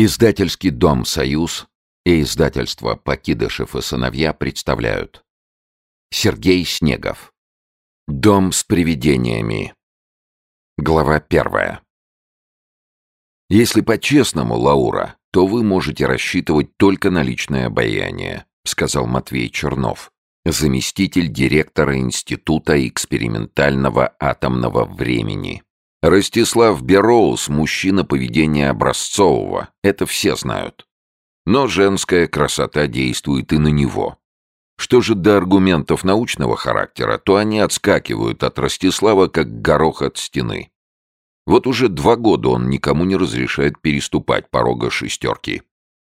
Издательский дом «Союз» и издательство «Покидышев и сыновья» представляют. Сергей Снегов. Дом с привидениями Глава первая. Если по-честному, Лаура, то вы можете рассчитывать только на личное обаяние, сказал Матвей Чернов, заместитель директора Института экспериментального атомного времени. Ростислав Бероус – мужчина поведения образцового, это все знают. Но женская красота действует и на него. Что же до аргументов научного характера, то они отскакивают от Ростислава, как горох от стены. Вот уже два года он никому не разрешает переступать порога шестерки.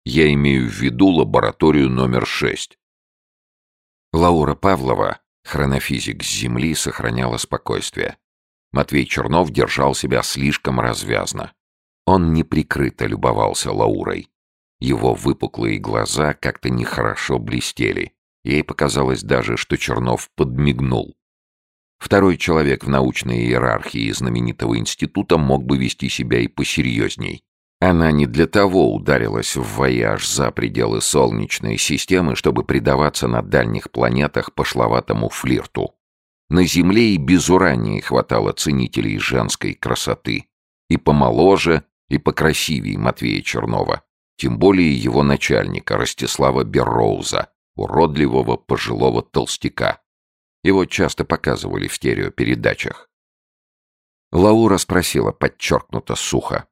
Я имею в виду лабораторию номер шесть. Лаура Павлова, хронофизик с Земли, сохраняла спокойствие. Матвей Чернов держал себя слишком развязно. Он неприкрыто любовался Лаурой. Его выпуклые глаза как-то нехорошо блестели. Ей показалось даже, что Чернов подмигнул. Второй человек в научной иерархии знаменитого института мог бы вести себя и посерьезней. Она не для того ударилась в вояж за пределы Солнечной системы, чтобы предаваться на дальних планетах пошловатому флирту. На Земле и без урании хватало ценителей женской красоты. И помоложе, и покрасивее Матвея Чернова. Тем более его начальника Ростислава Берроуза, уродливого пожилого толстяка. Его часто показывали в стереопередачах. Лаура спросила подчеркнуто сухо.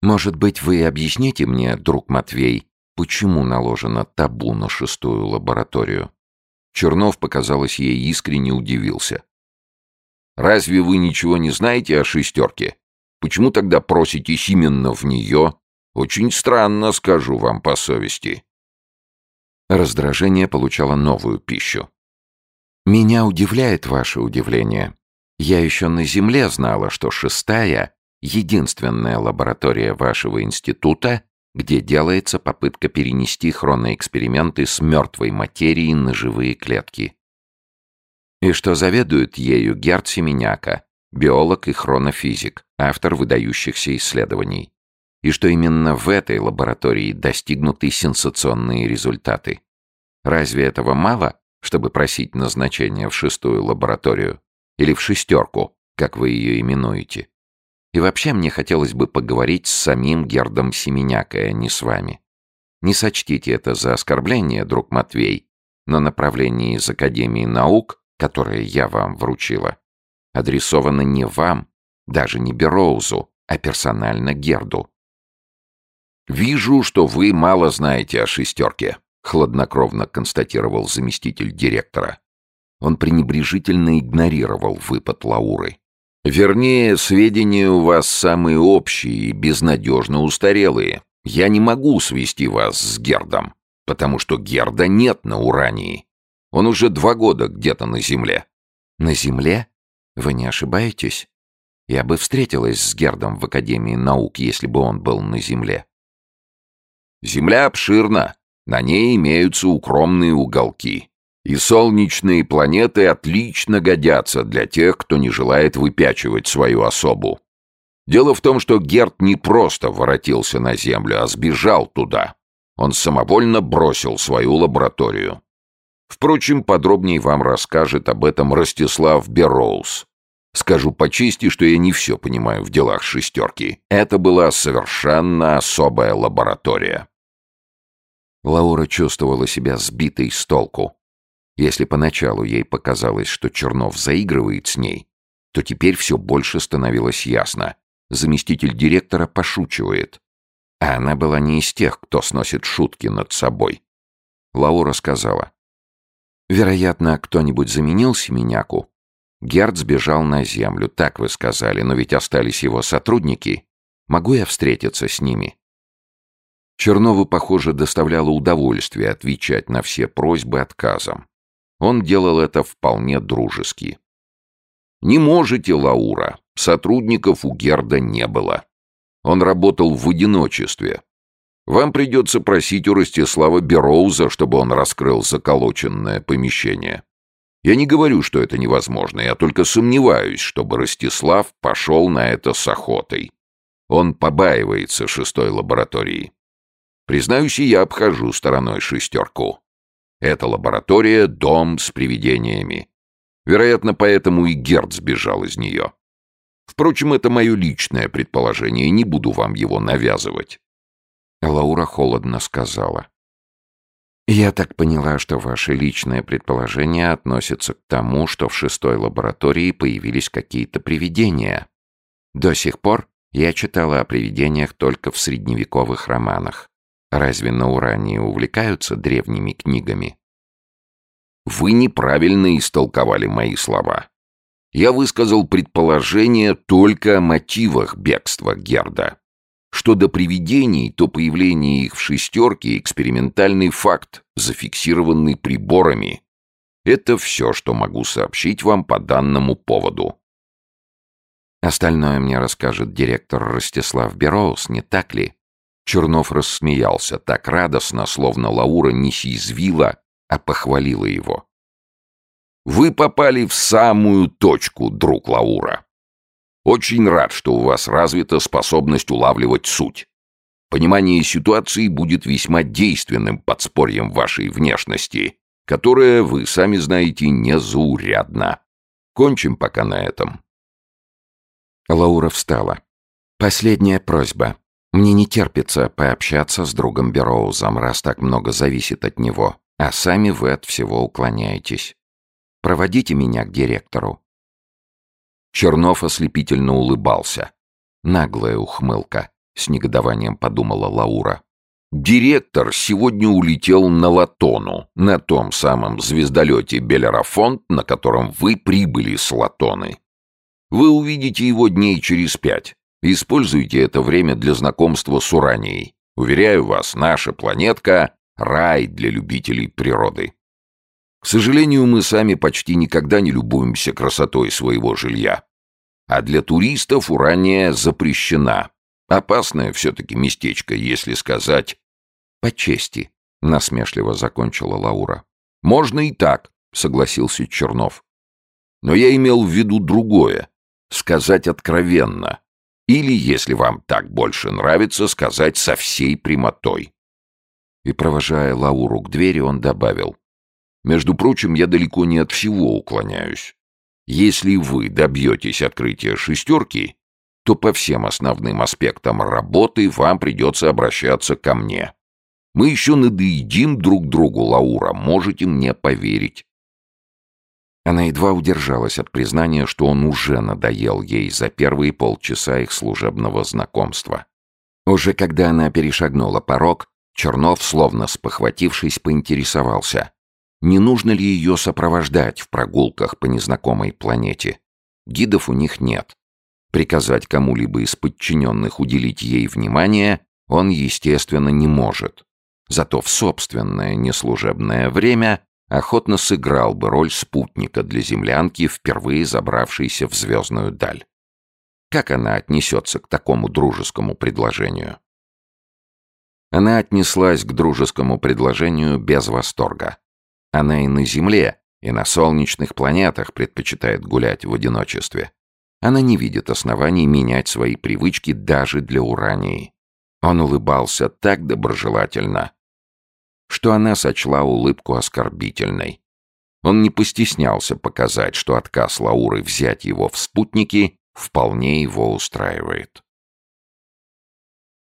«Может быть, вы объясните мне, друг Матвей, почему наложено табу на шестую лабораторию?» Чернов, показалось, ей искренне удивился. «Разве вы ничего не знаете о шестерке? Почему тогда проситесь именно в нее? Очень странно, скажу вам по совести». Раздражение получало новую пищу. «Меня удивляет ваше удивление. Я еще на Земле знала, что шестая — единственная лаборатория вашего института, где делается попытка перенести хроноэксперименты с мертвой материи на живые клетки. И что заведует ею Герд Семеняка, биолог и хронофизик, автор выдающихся исследований. И что именно в этой лаборатории достигнуты сенсационные результаты. Разве этого мало, чтобы просить назначение в шестую лабораторию? Или в шестерку, как вы ее именуете? И вообще мне хотелось бы поговорить с самим Гердом Семенякой, а не с вами. Не сочтите это за оскорбление, друг Матвей, но направление из Академии наук, которое я вам вручила, адресовано не вам, даже не Бероузу, а персонально Герду. «Вижу, что вы мало знаете о шестерке», — хладнокровно констатировал заместитель директора. Он пренебрежительно игнорировал выпад Лауры. Вернее, сведения у вас самые общие и безнадежно устарелые. Я не могу свести вас с Гердом, потому что Герда нет на Урании. Он уже два года где-то на Земле». «На Земле? Вы не ошибаетесь? Я бы встретилась с Гердом в Академии наук, если бы он был на Земле». «Земля обширна, на ней имеются укромные уголки. И солнечные планеты отлично годятся для тех, кто не желает выпячивать свою особу. Дело в том, что Герт не просто воротился на Землю, а сбежал туда. Он самовольно бросил свою лабораторию. Впрочем, подробнее вам расскажет об этом Ростислав Бероуз. Скажу по чести, что я не все понимаю в делах шестерки. Это была совершенно особая лаборатория. Лаура чувствовала себя сбитой с толку. Если поначалу ей показалось, что Чернов заигрывает с ней, то теперь все больше становилось ясно. Заместитель директора пошучивает. А она была не из тех, кто сносит шутки над собой. Лаура сказала. «Вероятно, кто-нибудь заменил Семеняку?» Герд сбежал на землю, так вы сказали, но ведь остались его сотрудники. Могу я встретиться с ними?» Чернову, похоже, доставляло удовольствие отвечать на все просьбы отказом. Он делал это вполне дружески. «Не можете, Лаура. Сотрудников у Герда не было. Он работал в одиночестве. Вам придется просить у Ростислава Бероуза, чтобы он раскрыл заколоченное помещение. Я не говорю, что это невозможно, я только сомневаюсь, чтобы Ростислав пошел на это с охотой. Он побаивается шестой лаборатории. Признаюсь, я обхожу стороной шестерку. Эта лаборатория — дом с привидениями. Вероятно, поэтому и Герд сбежал из нее. Впрочем, это мое личное предположение, не буду вам его навязывать. Лаура холодно сказала. «Я так поняла, что ваше личное предположение относится к тому, что в шестой лаборатории появились какие-то привидения. До сих пор я читала о привидениях только в средневековых романах. Разве на Урании увлекаются древними книгами?» «Вы неправильно истолковали мои слова. Я высказал предположение только о мотивах бегства Герда. Что до привидений, то появление их в шестерке — экспериментальный факт, зафиксированный приборами. Это все, что могу сообщить вам по данному поводу. Остальное мне расскажет директор Ростислав Бероус, не так ли? Чернов рассмеялся так радостно, словно Лаура не съязвила, а похвалила его. «Вы попали в самую точку, друг Лаура. Очень рад, что у вас развита способность улавливать суть. Понимание ситуации будет весьма действенным подспорьем вашей внешности, которая, вы сами знаете, незаурядна. Кончим пока на этом. Лаура встала. Последняя просьба. Мне не терпится пообщаться с другом Бероузом, раз так много зависит от него, а сами вы от всего уклоняетесь. Проводите меня к директору. Чернов ослепительно улыбался. Наглая ухмылка, с негодованием подумала Лаура. Директор сегодня улетел на Латону, на том самом звездолете Белерафонт, на котором вы прибыли с Латоны. Вы увидите его дней через пять. Используйте это время для знакомства с Уранией. Уверяю вас, наша планетка — рай для любителей природы. К сожалению, мы сами почти никогда не любуемся красотой своего жилья. А для туристов Урания запрещена. Опасное все-таки местечко, если сказать по чести, насмешливо закончила Лаура. Можно и так, согласился Чернов. Но я имел в виду другое. Сказать откровенно. Или, если вам так больше нравится, сказать со всей прямотой. И, провожая Лауру к двери, он добавил. Между прочим, я далеко не от всего уклоняюсь. Если вы добьетесь открытия шестерки, то по всем основным аспектам работы вам придется обращаться ко мне. Мы еще надоедим друг другу, Лаура, можете мне поверить. Она едва удержалась от признания, что он уже надоел ей за первые полчаса их служебного знакомства. Уже когда она перешагнула порог, Чернов, словно спохватившись, поинтересовался не нужно ли ее сопровождать в прогулках по незнакомой планете. Гидов у них нет. Приказать кому-либо из подчиненных уделить ей внимание он, естественно, не может. Зато в собственное неслужебное время охотно сыграл бы роль спутника для землянки, впервые забравшейся в звездную даль. Как она отнесется к такому дружескому предложению? Она отнеслась к дружескому предложению без восторга. Она и на Земле, и на солнечных планетах предпочитает гулять в одиночестве. Она не видит оснований менять свои привычки даже для Урании. Он улыбался так доброжелательно, что она сочла улыбку оскорбительной. Он не постеснялся показать, что отказ Лауры взять его в спутники вполне его устраивает.